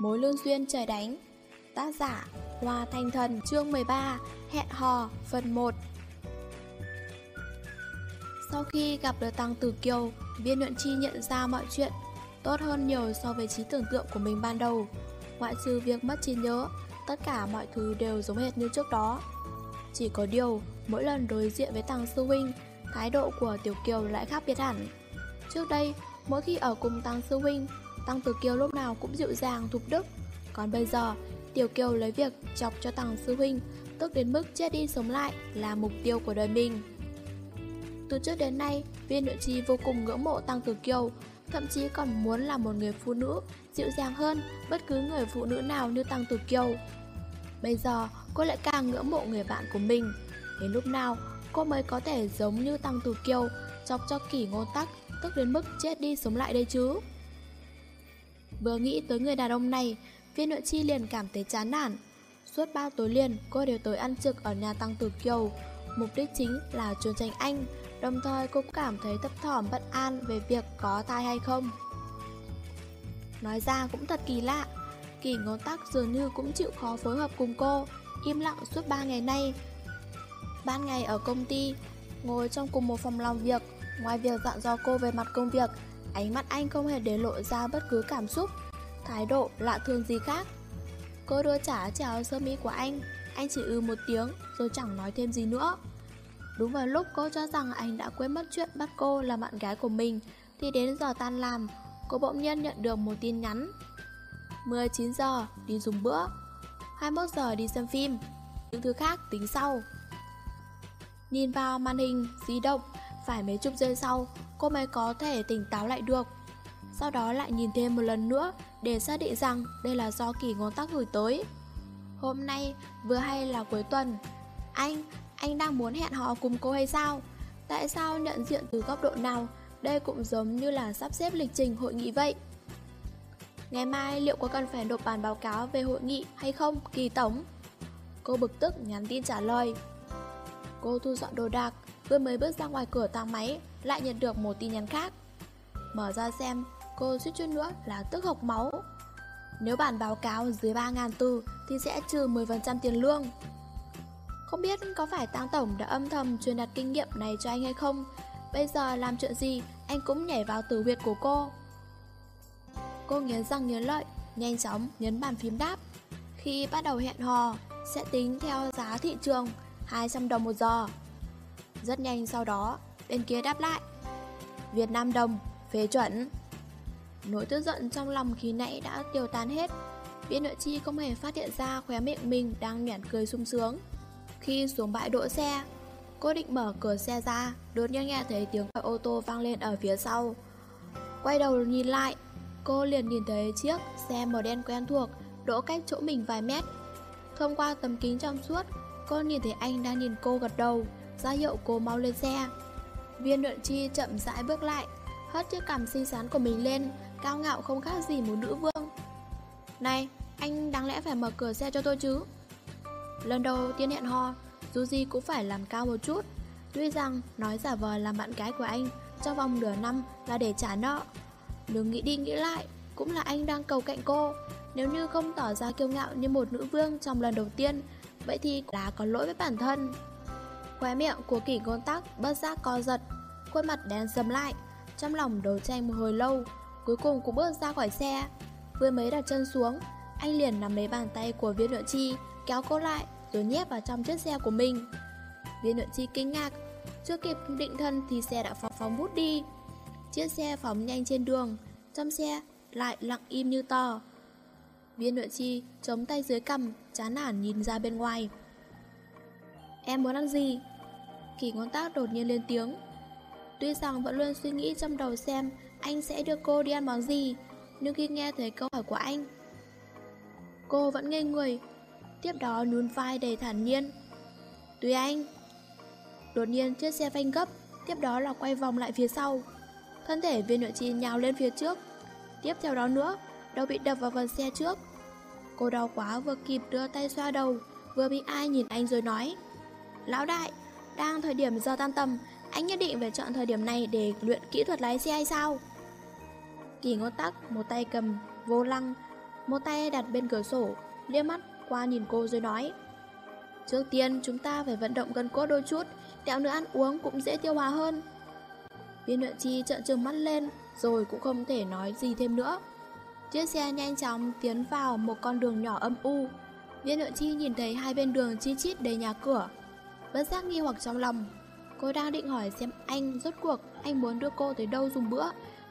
Mối lương duyên trời đánh, Tác giả Hoa Thanh Thần, chương 13 Hẹn hò, phần 1 Sau khi gặp được Tăng Tử Kiều, Viên Nhuận Chi nhận ra mọi chuyện Tốt hơn nhiều so với trí tưởng tượng của mình ban đầu. Ngoại trừ việc mất trí nhớ, Tất cả mọi thứ đều giống hệt như trước đó. Chỉ có điều, Mỗi lần đối diện với Tăng Sư Huynh, Thái độ của Tiểu Kiều lại khác biệt hẳn. Trước đây, Mỗi khi ở cùng Tăng Sư Huynh Tăng Tử Kiều lúc nào cũng dịu dàng, thục đức. Còn bây giờ, Tiểu Kiều lấy việc chọc cho Tăng Sư Huynh, Tức đến mức chết đi sống lại Là mục tiêu của đời mình. Từ trước đến nay, Viên nội chi vô cùng ngưỡng mộ Tăng Tử Kiều, Thậm chí còn muốn là một người phụ nữ Dịu dàng hơn Bất cứ người phụ nữ nào như Tăng Tử Kiều. Bây giờ, cô lại càng ngưỡng mộ người bạn của mình. Đến lúc nào, cô mới có thể giống như Tăng Tử Kiều, Chọc cho kỷ ngôn tắc, Tức đến mức chết đi sống lại đây chứ? Vừa nghĩ tới người đàn ông này, viên nội chi liền cảm thấy chán nản. Suốt bao tối liền, cô đều tới ăn trực ở nhà Tăng Tử Kiều. Mục đích chính là trốn tránh anh, đồng thời cô cũng cảm thấy thấp thỏm bất an về việc có thai hay không. Nói ra cũng thật kỳ lạ, kỳ ngón tắc dường như cũng chịu khó phối hợp cùng cô, im lặng suốt 3 ngày nay. Ban ngày ở công ty, ngồi trong cùng một phòng làm việc, ngoài việc dặn dò cô về mặt công việc, Ánh mắt anh không hề để lộ ra bất cứ cảm xúc, Thái độ, lạ thường gì khác. Cô đưa trả chào sơ mi của anh Anh chỉ ư một tiếng Rồi chẳng nói thêm gì nữa. Đúng vào lúc cô cho rằng anh đã quên mất chuyện bắt cô là bạn gái của mình, Thì đến giờ tan làm, Cô bỗng nhiên nhận được một tin nhắn. 19 giờ, đi dùng bữa. 21 giờ, đi xem phim. Những thứ khác tính sau. Nhìn vào màn hình di động phải mấy chục giây sau cô mới có thể tỉnh táo lại được. Sau đó lại nhìn thêm một lần nữa để xác định rằng đây là do kỳ ngón tắc gửi tới. Hôm nay vừa hay là cuối tuần. Anh, anh đang muốn hẹn hò cùng cô hay sao? Tại sao nhận diện từ góc độ nào đây cũng giống như là sắp xếp lịch trình hội nghị vậy? Ngày mai liệu có cần phải nộp bản báo cáo về hội nghị hay không, kỳ tổng? Cô bực tức nhắn tin trả lời. Cô thu dọn đồ đạc, vừa mới bước ra ngoài cửa thang máy lại nhận được một tin nhắn khác. Mở ra xem, cô suýt chút nữa là tức hộc máu. Nếu bản báo cáo dưới 3.000 từ thì sẽ trừ 10% tiền lương. Không biết có phải Tăng Tổng đã âm thầm truyền đạt kinh nghiệm này cho anh hay không? Bây giờ làm chuyện gì, anh cũng nhảy vào tử huyệt của cô. Cô nghiến răng nghiến lợi, nhanh chóng nhấn bàn phím đáp. Khi bắt đầu hẹn hò, sẽ tính theo giá thị trường 200 đồng một giờ. Rất nhanh sau đó, Bên kia đáp lại. Việt Nam đồng, phê chuẩn. Nỗi tức giận trong lòng khi nãy đã tiêu tan hết. Viên nội chi không hề phát hiện ra khóe miệng mình đang nhoẻn cười sung sướng. Khi xuống bãi đỗ xe Cô định mở cửa xe ra Đột nhiên nghe thấy tiếng gọi ô tô vang lên ở phía sau. Quay đầu nhìn lại Cô liền nhìn thấy chiếc xe màu đen quen thuộc Đỗ cách chỗ mình vài mét. Thông qua tấm kính trong suốt Cô nhìn thấy anh đang nhìn cô gật đầu ra hiệu cô mau lên xe Viên luận chi chậm rãi bước lại, hất chiếc cằm xinh xắn của mình lên, cao ngạo không khác gì một nữ vương. Này, anh đáng lẽ phải mở cửa xe cho tôi chứ? Lần đầu tiên hẹn hò, dù gì cũng phải làm cao một chút. Tuy rằng nói giả vờ làm bạn gái của anh trong vòng nửa năm là để trả nợ. Đừng nghĩ đi nghĩ lại, cũng là anh đang cầu cạnh cô. Nếu như không tỏ ra kiêu ngạo như một nữ vương trong lần đầu tiên, vậy thì là có lỗi với bản thân. Khóe miệng của kỷ ngôn tắc bất giác co giật, Khuôn mặt đen sầm lại, Trong lòng đấu tranh một hồi lâu, Cuối cùng cũng bước ra khỏi xe. Vừa mới đặt chân xuống, Anh liền nắm lấy bàn tay của viên nội chi, Kéo cô lại, rồi nhét vào trong chiếc xe của mình. Viên nội chi kinh ngạc, Chưa kịp định thân thì xe đã phóng phóng bút đi. Chiếc xe phóng nhanh trên đường, Trong xe lại lặng im như tờ. Viên nội chi chống tay dưới cầm Chán nản nhìn ra bên ngoài. Em muốn ăn gì? Kỳ ngón tác đột nhiên lên tiếng. Tuy rằng vẫn luôn suy nghĩ trong đầu xem Anh sẽ đưa cô đi ăn món gì Nhưng khi nghe thấy câu hỏi của anh Cô vẫn ngây người Tiếp đó nhún vai đầy thản nhiên. Tùy anh. Đột nhiên chiếc xe phanh gấp Tiếp đó là quay vòng lại phía sau. Thân thể viên nội chi nhào lên phía trước. Tiếp theo đó nữa Đầu bị đập vào phần xe trước. Cô đau quá vừa kịp đưa tay xoa đầu Vừa bị ai nhìn anh rồi nói Lão đại, đang thời điểm giờ tan tầm, anh nhất định phải chọn thời điểm này để luyện kỹ thuật lái xe hay sao? Kỳ ngôn tắc, một tay cầm vô lăng, Một tay đặt bên cửa sổ liếc mắt qua nhìn cô rồi nói Trước tiên chúng ta phải vận động gần cốt đôi chút Tẹo nữa ăn uống cũng dễ tiêu hóa hơn. Viên luyện chi trợn trừng mắt lên Rồi cũng không thể nói gì thêm nữa. Chiếc xe nhanh chóng tiến vào một con đường nhỏ âm u. Viên luyện chi nhìn thấy hai bên đường chi chít đầy nhà cửa. Bất giác nghi hoặc trong lòng. Cô đang định hỏi xem anh rốt cuộc, Anh muốn đưa cô tới đâu dùng bữa,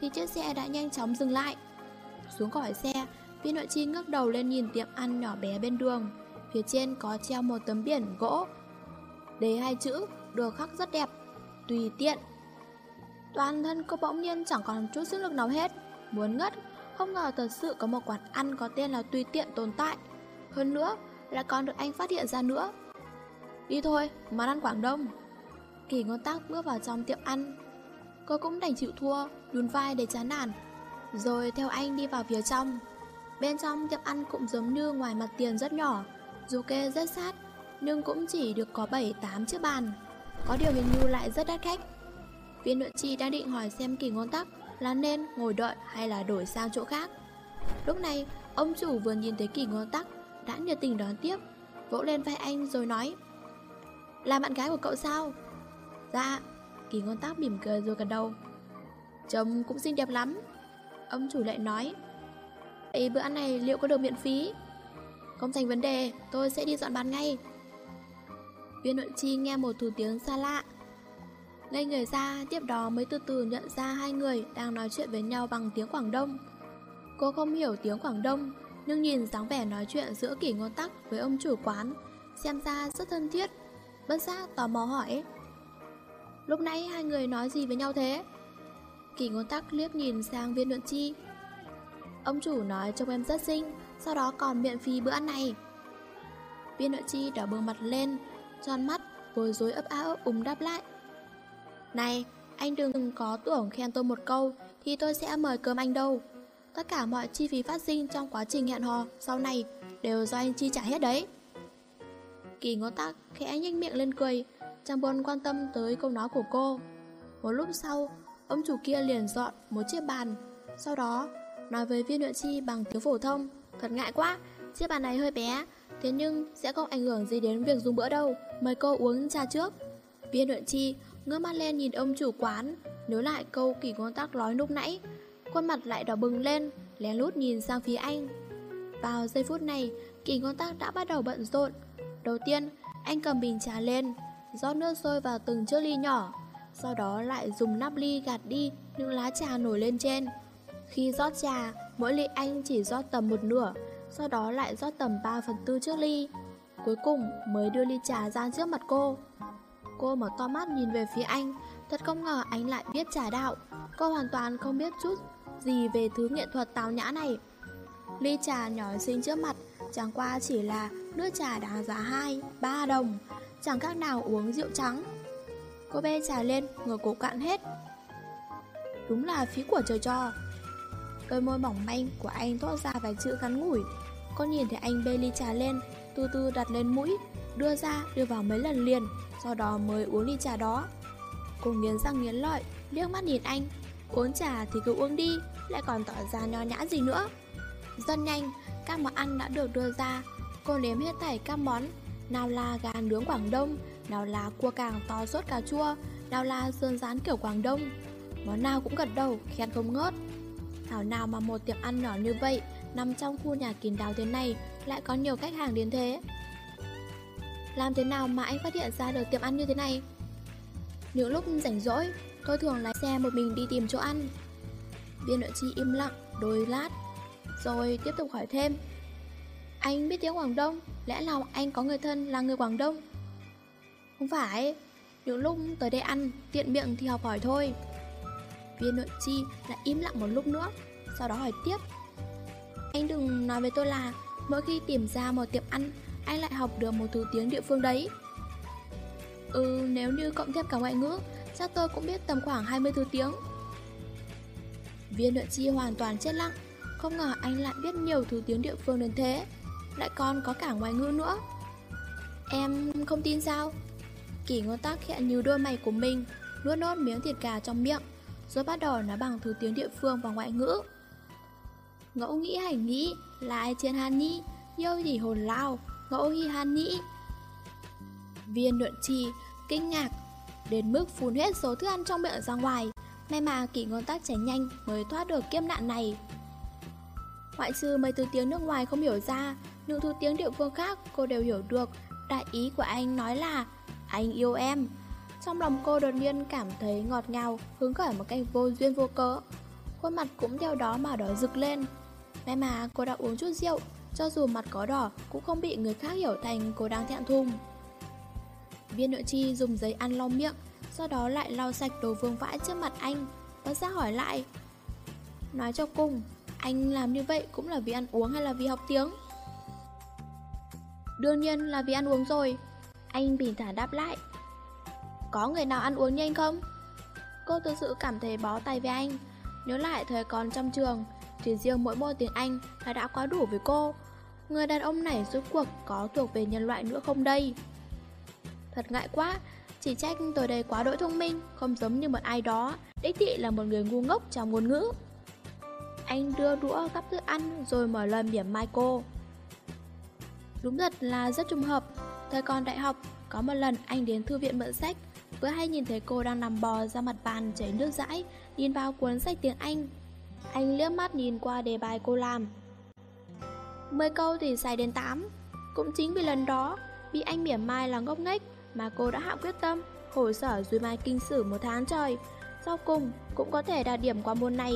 Thì chiếc xe đã nhanh chóng dừng lại. Xuống khỏi xe, Viên nội chi ngước đầu lên nhìn tiệm ăn nhỏ bé bên đường. Phía trên có treo một tấm biển gỗ. Đề hai chữ đồ khắc rất đẹp, Tùy tiện. Toàn thân cô bỗng nhiên chẳng còn chút sức lực nào hết, Muốn ngất. Không ngờ thật sự có một quán ăn có tên là Tùy tiện tồn tại. Hơn nữa là còn được anh phát hiện ra nữa. Đi thôi, món ăn Quảng Đông. Kỳ ngôn tác bước vào trong tiệm ăn. Cô cũng đành chịu thua Đùn vai để chán nản. Rồi theo anh đi vào phía trong. Bên trong tiệm ăn cũng giống như ngoài mặt tiền rất nhỏ Dù kê rất sát Nhưng cũng chỉ được có 7-8 chiếc bàn. Có điều hình như lại rất đắt khách. Viên nội chi đang định hỏi xem kỳ ngôn tắc Là nên ngồi đợi hay là đổi sang chỗ khác. Lúc này Ông chủ vừa nhìn thấy kỳ ngôn tắc Đã nhiệt tình đón tiếp Vỗ lên vai anh rồi nói là bạn gái của cậu sao Dạ Kỳ ngôn tác mỉm cười rồi gật đầu Chồng cũng xinh đẹp lắm Ông chủ lại nói Ê, bữa ăn này liệu có được miễn phí? Không thành vấn đề, tôi sẽ đi dọn bàn ngay. Viên nội chi nghe một thủ tiếng xa lạ. Ngây người ra, tiếp đó mới từ từ nhận ra hai người đang nói chuyện với nhau bằng tiếng Quảng Đông. Cô không hiểu tiếng Quảng Đông, nhưng nhìn dáng vẻ nói chuyện giữa kỷ ngôn tắc với ông chủ quán, xem ra rất thân thiết. Bất giác tò mò hỏi. Lúc nãy hai người nói gì với nhau thế? Kỳ ngôn tắc liếc nhìn sang viên luận chi. Ông chủ nói trông em rất xinh, Sau đó còn miễn phí bữa ăn này. Viên luận chi đỏ bừng mặt lên, Tròn mắt, Bối rối ấp á ấp úng đáp lại. Này, anh đừng có tưởng khen tôi một câu, Thì tôi sẽ mời cơm anh đâu. Tất cả mọi chi phí phát sinh trong quá trình hẹn hò Sau này đều do anh chi trả hết đấy. Kỳ ngó tắc khẽ nhanh miệng lên cười Chẳng buồn quan tâm tới câu nói của cô Một lúc sau Ông chủ kia liền dọn một chiếc bàn Sau đó nói với viên luyện chi bằng tiếng phổ thông. Thật ngại quá, chiếc bàn này hơi bé, thế nhưng sẽ không ảnh hưởng gì đến việc dùng bữa đâu. Mời cô uống trà trước. Viên luyện chi ngước mắt lên nhìn ông chủ quán, nhớ lại câu kỳ ngón tác nói lúc nãy. Khuôn mặt lại đỏ bừng lên, lén lút nhìn sang phía anh. Vào giây phút này, kỳ ngón tác đã bắt đầu bận rộn. Đầu tiên, anh cầm bình trà lên, rót nước sôi vào từng chiếc ly nhỏ. Sau đó lại dùng nắp ly gạt đi những lá trà nổi lên trên. Khi rót trà, mỗi ly anh chỉ rót tầm một nửa, sau đó lại rót tầm 3 phần tư chiếc ly. Cuối cùng mới đưa ly trà ra trước mặt cô. Cô mở to mắt nhìn về phía anh, thật không ngờ anh lại biết trà đạo. Cô hoàn toàn không biết chút gì về thứ nghệ thuật tào nhã này. Ly trà nhỏ xinh trước mặt, chẳng qua chỉ là nước trà đáng giá 2, 3 đồng, chẳng khác nào uống rượu trắng. Cô bê trà lên, ngồi cổ cạn hết. Đúng là phí của trời cho. Đôi môi mỏng manh của anh thốt ra vài chữ ngắn ngủi Cô nhìn thấy anh bê ly trà lên Từ từ đặt lên mũi Đưa ra đưa vào mấy lần liền Sau đó mới uống ly trà đó Cô nghiến răng nghiến lợi liếc mắt nhìn anh Uống trà thì cứ uống đi Lại còn tỏ ra nho nhã gì nữa Rất nhanh Các món ăn đã được đưa ra Cô nếm hết thảy các món. Nào là gà nướng Quảng Đông, Nào là cua càng to sốt cà chua, Nào là sườn rán kiểu Quảng Đông. Món nào cũng gật đầu, khen không ngớt. Thảo nào mà một tiệm ăn nhỏ như vậy, Nằm trong khu nhà kín đáo thế này, Lại có nhiều khách hàng đến thế? Làm thế nào mà anh phát hiện ra được tiệm ăn như thế này? Những lúc rảnh rỗi, Tôi thường lái xe một mình đi tìm chỗ ăn. Viên nội chi im lặng, đôi lát. Rồi tiếp tục hỏi thêm. Anh biết tiếng Quảng Đông, Lẽ nào anh có người thân là người Quảng Đông. Không phải Những lúc tới đây ăn, Tiện miệng thì học hỏi thôi. Viên nội chi lại im lặng một lúc nữa, Sau đó hỏi tiếp. Anh đừng nói với tôi là Mỗi khi tìm ra một tiệm ăn, Anh lại học được một thứ tiếng địa phương đấy. Ừ nếu như cộng thêm cả ngoại ngữ, Chắc tôi cũng biết tầm khoảng 20 thứ tiếng. Viên nội chi hoàn toàn chết lặng, Không ngờ anh lại biết nhiều thứ tiếng địa phương đến thế. Lại còn có cả ngoại ngữ nữa Em không tin sao Kỳ ngôn tắc hiện như đôi mày của mình Nuốt nốt miếng thịt gà trong miệng rồi bắt đầu nói bằng thứ tiếng địa phương và ngoại ngữ. Ngẫu nghĩ hành nghĩ, lại trên hàn nhĩ, yêu gì hồn lao, ngẫu hi hàn nghĩ Viên luận trì, kinh ngạc, đến mức phun hết số thức ăn trong miệng ra ngoài. May mà kỷ ngôn tắc tránh nhanh mới thoát được kiếp nạn này. Ngoại trừ mấy từ tiếng nước ngoài không hiểu ra, những thứ tiếng địa phương khác cô đều hiểu được. Đại ý của anh nói là anh yêu em. Trong lòng cô đột nhiên cảm thấy ngọt ngào, hứng khởi một cách vô duyên vô cớ. Khuôn mặt cũng theo đó mà đỏ rực lên. May mà cô đã uống chút rượu, cho dù mặt có đỏ cũng không bị người khác hiểu thành cô đang thẹn thùng. Viên nội chi dùng giấy ăn lau miệng, sau đó lại lau sạch đồ vương vãi trước mặt anh, bất giác hỏi lại. Nói cho cùng, anh làm như vậy cũng là vì ăn uống hay là vì học tiếng? Đương nhiên là vì ăn uống rồi. Anh bình thản đáp lại. Có người nào ăn uống như anh không? Cô thực sự cảm thấy bó tay với anh. Nhớ lại thời còn trong trường, chỉ riêng mỗi môn tiếng Anh là đã quá đủ với cô. Người đàn ông này rốt cuộc có thuộc về nhân loại nữa không đây? Thật ngại quá, chỉ trách tôi đây quá đỗi thông minh, không giống như một ai đó, đích thị là một người ngu ngốc trong ngôn ngữ. Anh đưa đũa gắp thức ăn rồi mở lời mỉa mai cô. Đúng thật là rất trùng hợp, thời còn đại học, có một lần anh đến thư viện mượn sách, vừa hay nhìn thấy cô đang nằm bò ra mặt bàn chảy nước dãi, nhìn vào cuốn sách tiếng Anh. Anh liếc mắt nhìn qua đề bài cô làm. Mười câu thì xài đến 8, cũng chính vì lần đó, bị anh mỉa mai là ngốc nghếch, mà cô đã hạ quyết tâm khổ sở dùi mai kinh sử một tháng trời sau cùng cũng có thể đạt điểm qua môn này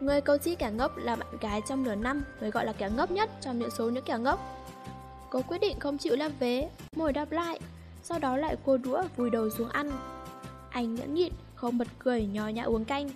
người câu chi kẻ ngốc là bạn gái trong nửa năm mới gọi là kẻ ngốc nhất trong những số những kẻ ngốc. Cô quyết định không chịu làm vế, mồi đáp lại, sau đó lại cô đũa vùi đầu xuống ăn. Anh nhẫn nhịn, không bật cười nhò nhã uống canh.